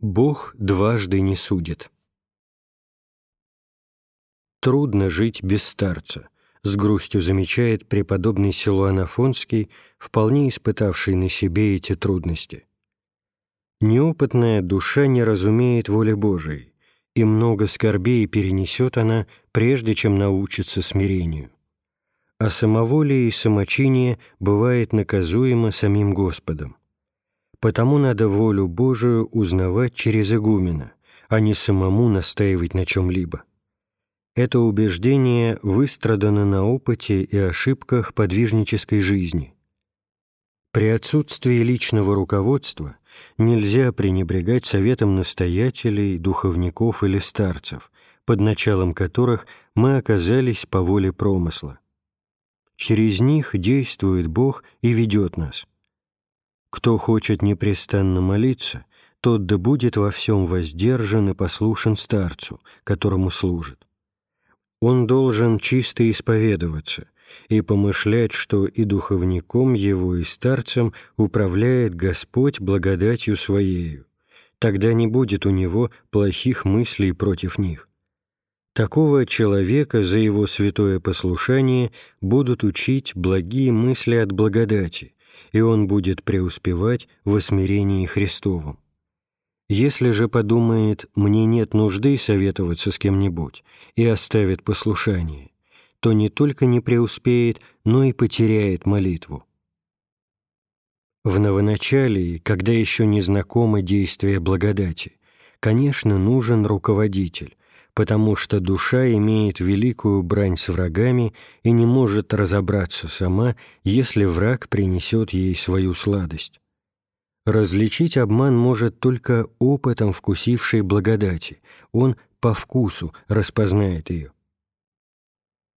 Бог дважды не судит. Трудно жить без старца, с грустью замечает преподобный Силуан Афонский, вполне испытавший на себе эти трудности. Неопытная душа не разумеет воли Божией, и много скорбей перенесет она, прежде чем научится смирению. А самоволие и самочиние бывает наказуемо самим Господом. Потому надо волю Божию узнавать через игумена, а не самому настаивать на чем-либо. Это убеждение выстрадано на опыте и ошибках подвижнической жизни. При отсутствии личного руководства нельзя пренебрегать советом настоятелей, духовников или старцев, под началом которых мы оказались по воле промысла. Через них действует Бог и ведет нас – кто хочет непрестанно молиться, тот да будет во всем воздержан и послушен старцу, которому служит. Он должен чисто исповедоваться и помышлять, что и духовником его, и старцем управляет Господь благодатью Своею. Тогда не будет у него плохих мыслей против них. Такого человека за его святое послушание будут учить благие мысли от благодати, и он будет преуспевать в осмирении Христовом. Если же подумает «мне нет нужды советоваться с кем-нибудь» и оставит послушание, то не только не преуспеет, но и потеряет молитву. В новоначалии, когда еще не знакомо действие благодати, конечно, нужен руководитель, потому что душа имеет великую брань с врагами и не может разобраться сама, если враг принесет ей свою сладость. Различить обман может только опытом вкусившей благодати, он по вкусу распознает ее.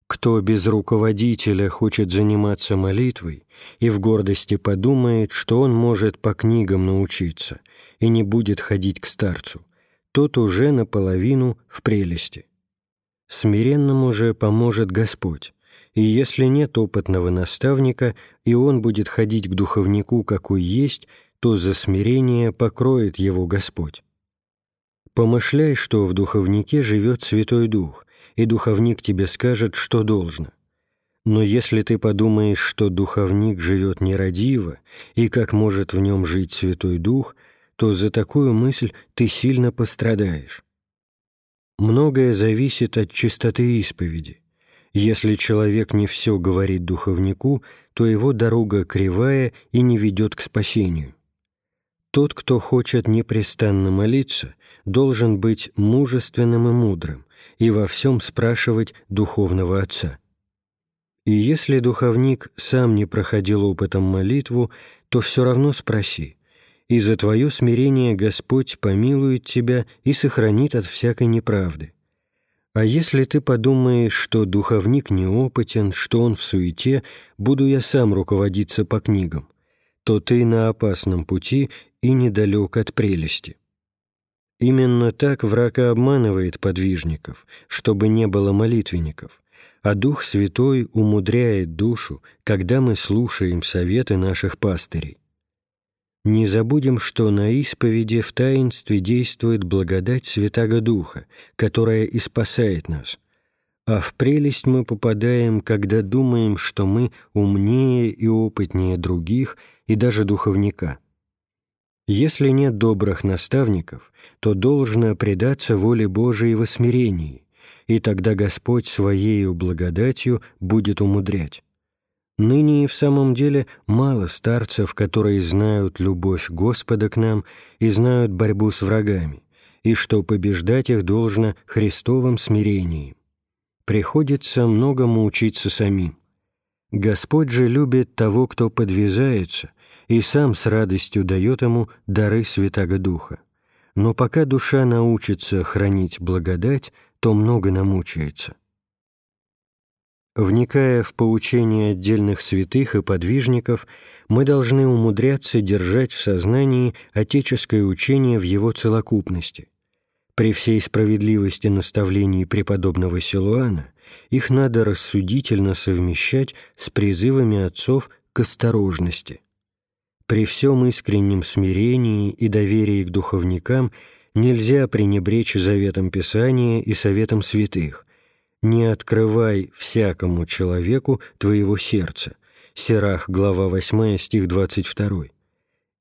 Кто без руководителя хочет заниматься молитвой и в гордости подумает, что он может по книгам научиться и не будет ходить к старцу, тот уже наполовину в прелести. Смиренному же поможет Господь, и если нет опытного наставника, и он будет ходить к духовнику, какой есть, то за смирение покроет его Господь. Помышляй, что в духовнике живет Святой Дух, и духовник тебе скажет, что должно. Но если ты подумаешь, что духовник живет нерадиво, и как может в нем жить Святой Дух – то за такую мысль ты сильно пострадаешь. Многое зависит от чистоты исповеди. Если человек не все говорит духовнику, то его дорога кривая и не ведет к спасению. Тот, кто хочет непрестанно молиться, должен быть мужественным и мудрым и во всем спрашивать духовного отца. И если духовник сам не проходил опытом молитву, то все равно спроси, и за твое смирение Господь помилует тебя и сохранит от всякой неправды. А если ты подумаешь, что духовник неопытен, что он в суете, буду я сам руководиться по книгам, то ты на опасном пути и недалек от прелести. Именно так враг обманывает подвижников, чтобы не было молитвенников, а Дух Святой умудряет душу, когда мы слушаем советы наших пастырей. Не забудем, что на исповеди в таинстве действует благодать Святаго Духа, которая и спасает нас, а в прелесть мы попадаем, когда думаем, что мы умнее и опытнее других и даже духовника. Если нет добрых наставников, то должно предаться воле Божией в смирении, и тогда Господь Своею благодатью будет умудрять. Ныне и в самом деле мало старцев, которые знают любовь Господа к нам и знают борьбу с врагами, и что побеждать их должно Христовым смирением. Приходится многому учиться самим. Господь же любит того, кто подвязается, и сам с радостью дает ему дары Святаго Духа. Но пока душа научится хранить благодать, то много намучается. Вникая в поучение отдельных святых и подвижников, мы должны умудряться держать в сознании отеческое учение в его целокупности. При всей справедливости наставлений преподобного Силуана их надо рассудительно совмещать с призывами отцов к осторожности. При всем искреннем смирении и доверии к духовникам нельзя пренебречь заветом Писания и советом святых. «Не открывай всякому человеку твоего сердца». Сирах, глава 8, стих 22.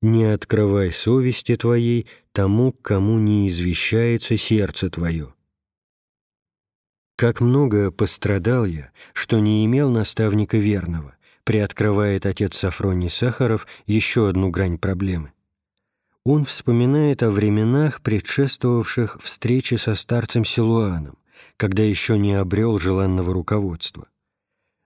«Не открывай совести твоей тому, кому не извещается сердце твое». «Как много пострадал я, что не имел наставника верного», приоткрывает отец Сафроний Сахаров еще одну грань проблемы. Он вспоминает о временах, предшествовавших встрече со старцем Силуаном, когда еще не обрел желанного руководства.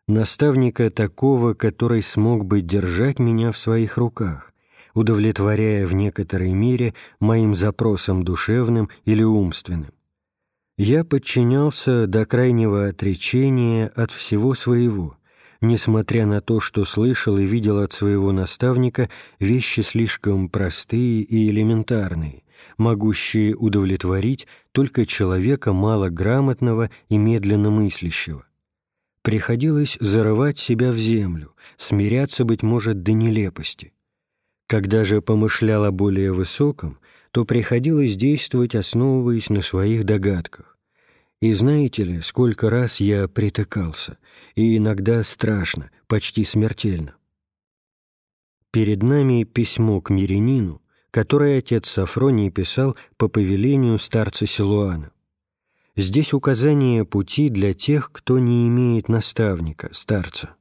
Наставника такого, который смог бы держать меня в своих руках, удовлетворяя в некоторой мере моим запросам душевным или умственным. Я подчинялся до крайнего отречения от всего своего, несмотря на то, что слышал и видел от своего наставника вещи слишком простые и элементарные, могущие удовлетворить только человека малограмотного и медленно мыслящего. Приходилось зарывать себя в землю, смиряться, быть может, до нелепости. Когда же помышлял о более высоком, то приходилось действовать, основываясь на своих догадках. И знаете ли, сколько раз я притыкался, и иногда страшно, почти смертельно. Перед нами письмо к мирянину, которое отец Сафроний писал по повелению старца Силуана. Здесь указание пути для тех, кто не имеет наставника, старца.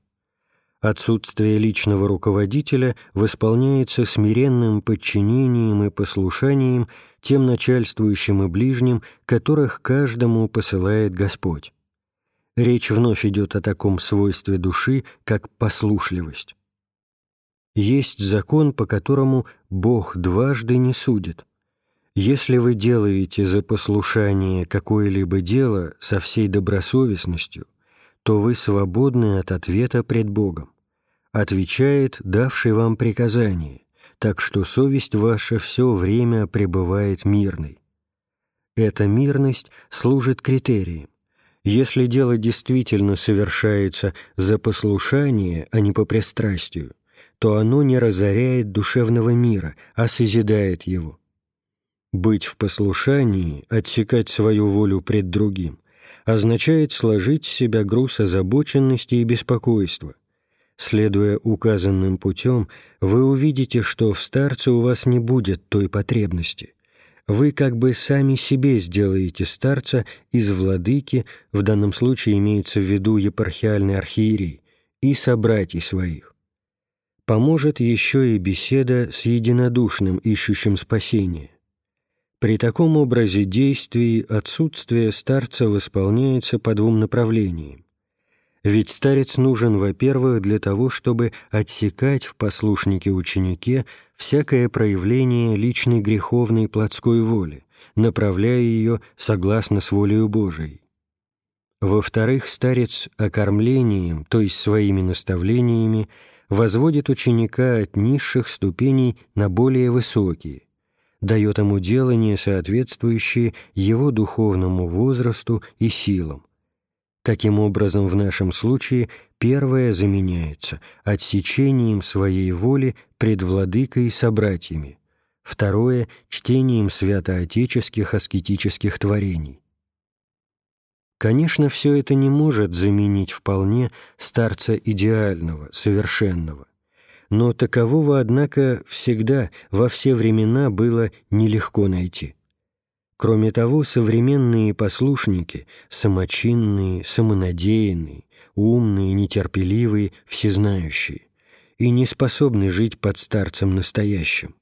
Отсутствие личного руководителя восполняется смиренным подчинением и послушанием тем начальствующим и ближним, которых каждому посылает Господь. Речь вновь идет о таком свойстве души, как послушливость. Есть закон, по которому Бог дважды не судит. Если вы делаете за послушание какое-либо дело со всей добросовестностью, то вы свободны от ответа пред Богом. Отвечает давший вам приказание, так что совесть ваша все время пребывает мирной. Эта мирность служит критерием. Если дело действительно совершается за послушание, а не по пристрастию, то оно не разоряет душевного мира, а созидает его. Быть в послушании, отсекать свою волю пред другим, означает сложить с себя груз озабоченности и беспокойства. Следуя указанным путем, вы увидите, что в старце у вас не будет той потребности. Вы как бы сами себе сделаете старца из владыки, в данном случае имеется в виду епархиальный архиерей, и собратьей своих. Поможет еще и беседа с единодушным, ищущим спасения. При таком образе действий отсутствие старца восполняется по двум направлениям. Ведь старец нужен, во-первых, для того, чтобы отсекать в послушнике-ученике всякое проявление личной греховной плотской воли, направляя ее согласно с волею Божией. Во-вторых, старец окормлением, то есть своими наставлениями, возводит ученика от низших ступеней на более высокие – дает ему делания, соответствующие его духовному возрасту и силам. Таким образом, в нашем случае первое заменяется отсечением своей воли пред владыкой и собратьями, второе – чтением святоотеческих аскетических творений. Конечно, все это не может заменить вполне старца идеального, совершенного, но такового, однако, всегда, во все времена было нелегко найти. Кроме того, современные послушники, самочинные, самонадеянные, умные, нетерпеливые, всезнающие, и не способны жить под старцем настоящим.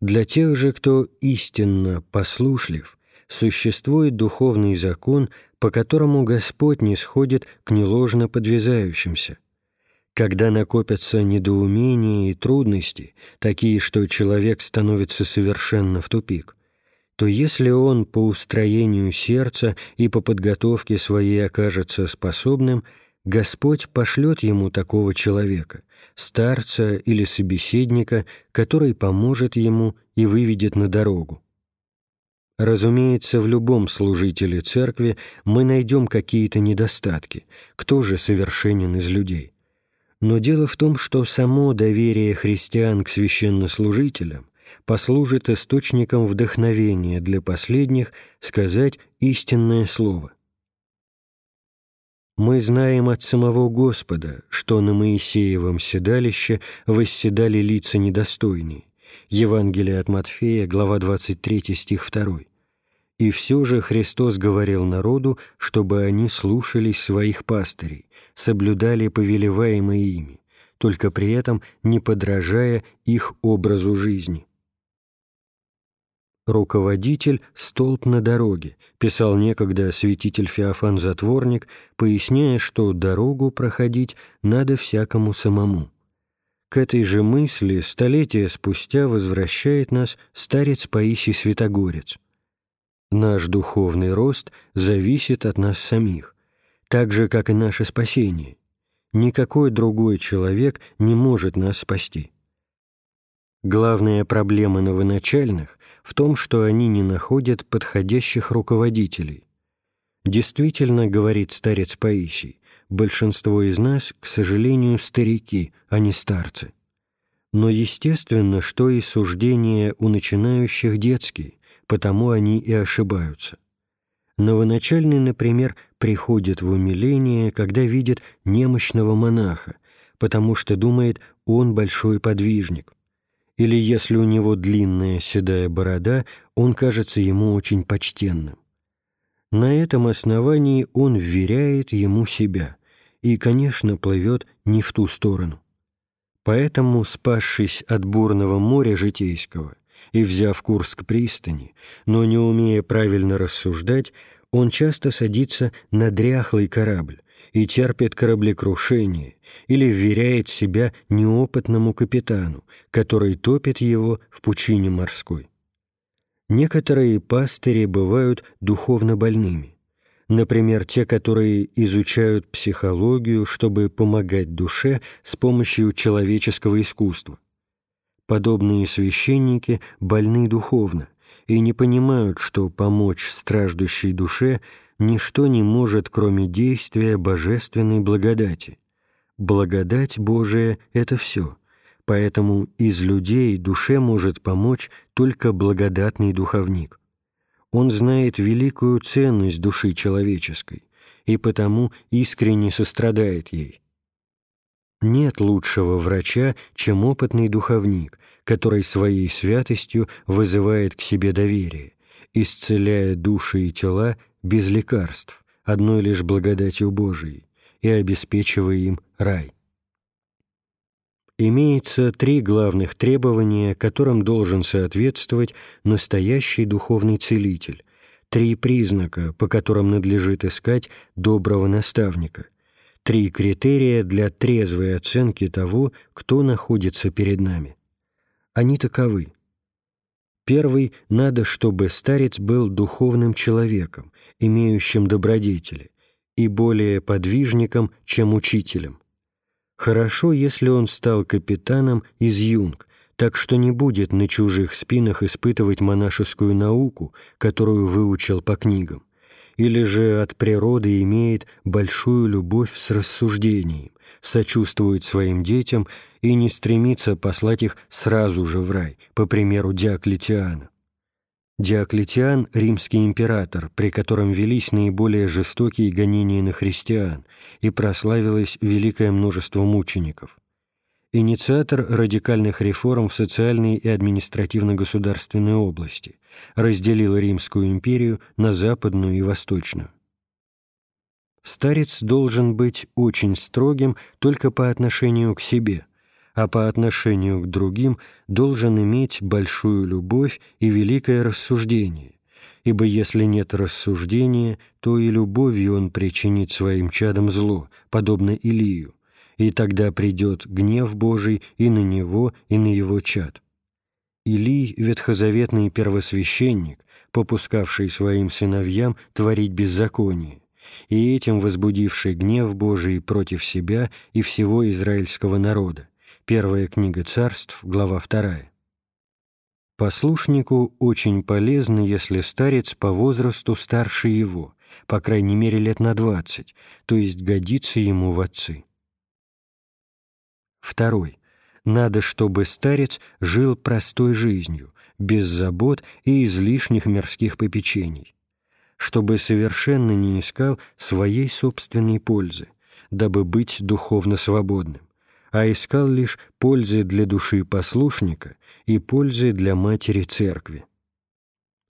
Для тех же, кто истинно послушлив, существует духовный закон, по которому Господь не сходит к неложно подвязающимся – когда накопятся недоумения и трудности, такие, что человек становится совершенно в тупик, то если он по устроению сердца и по подготовке своей окажется способным, Господь пошлет ему такого человека, старца или собеседника, который поможет ему и выведет на дорогу. Разумеется, в любом служителе церкви мы найдем какие-то недостатки. Кто же совершенен из людей? Но дело в том, что само доверие христиан к священнослужителям послужит источником вдохновения для последних сказать истинное слово. Мы знаем от самого Господа, что на Моисеевом седалище восседали лица недостойные. Евангелие от Матфея, глава 23, стих 2. И все же Христос говорил народу, чтобы они слушались своих пастырей, соблюдали повелеваемые ими, только при этом не подражая их образу жизни. «Руководитель – столб на дороге», писал некогда святитель Феофан Затворник, поясняя, что дорогу проходить надо всякому самому. К этой же мысли столетия спустя возвращает нас старец Паисий Святогорец. Наш духовный рост зависит от нас самих, так же, как и наше спасение. Никакой другой человек не может нас спасти. Главная проблема новоначальных в том, что они не находят подходящих руководителей. Действительно, говорит старец Паисий, большинство из нас, к сожалению, старики, а не старцы. Но естественно, что и суждения у начинающих детские, потому они и ошибаются. Новоначальный, например, приходит в умиление, когда видит немощного монаха, потому что думает, он большой подвижник – или если у него длинная седая борода, он кажется ему очень почтенным. На этом основании он вверяет ему себя и, конечно, плывет не в ту сторону. Поэтому, спасшись от бурного моря житейского и взяв курс к пристани, но не умея правильно рассуждать, он часто садится на дряхлый корабль, и терпит кораблекрушение или вверяет себя неопытному капитану, который топит его в пучине морской. Некоторые пастыри бывают духовно больными, например, те, которые изучают психологию, чтобы помогать душе с помощью человеческого искусства. Подобные священники больны духовно и не понимают, что помочь страждущей душе – ничто не может, кроме действия божественной благодати. Благодать Божия — это все, поэтому из людей душе может помочь только благодатный духовник. Он знает великую ценность души человеческой и потому искренне сострадает ей. Нет лучшего врача, чем опытный духовник, который своей святостью вызывает к себе доверие, исцеляя души и тела без лекарств, одной лишь благодатью Божией, и обеспечивая им рай. Имеется три главных требования, которым должен соответствовать настоящий духовный целитель, три признака, по которым надлежит искать доброго наставника, три критерия для трезвой оценки того, кто находится перед нами. Они таковы – Первый – надо, чтобы старец был духовным человеком, имеющим добродетели, и более подвижником, чем учителем. Хорошо, если он стал капитаном из юнг, так что не будет на чужих спинах испытывать монашескую науку, которую выучил по книгам, или же от природы имеет большую любовь с рассуждением, сочувствует своим детям и не стремится послать их сразу же в рай, по примеру Диоклетиана. Диоклетиан – римский император, при котором велись наиболее жестокие гонения на христиан и прославилось великое множество мучеников. Инициатор радикальных реформ в социальной и административно-государственной области, разделил Римскую империю на западную и восточную. Старец должен быть очень строгим только по отношению к себе, а по отношению к другим должен иметь большую любовь и великое рассуждение, ибо если нет рассуждения, то и любовью он причинит своим чадам зло, подобно Илию, и тогда придет гнев Божий и на него, и на его чад. Илий – ветхозаветный первосвященник, попускавший своим сыновьям творить беззаконие, и этим возбудивший гнев Божий против себя и всего израильского народа. Первая книга царств, глава 2. Послушнику очень полезно, если старец по возрасту старше его, по крайней мере лет на 20, то есть годится ему в отцы. Второй. Надо, чтобы старец жил простой жизнью, без забот и излишних мирских попечений, чтобы совершенно не искал своей собственной пользы, дабы быть духовно свободным, а искал лишь пользы для души послушника и пользы для матери церкви.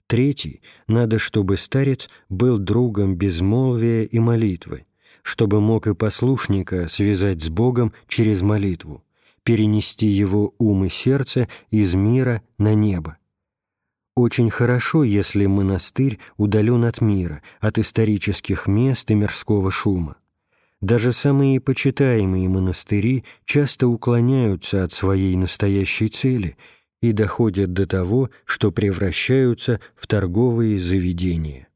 Третий, надо, чтобы старец был другом безмолвия и молитвы, чтобы мог и послушника связать с Богом через молитву, перенести его ум и сердце из мира на небо. Очень хорошо, если монастырь удален от мира, от исторических мест и мирского шума. Даже самые почитаемые монастыри часто уклоняются от своей настоящей цели и доходят до того, что превращаются в торговые заведения.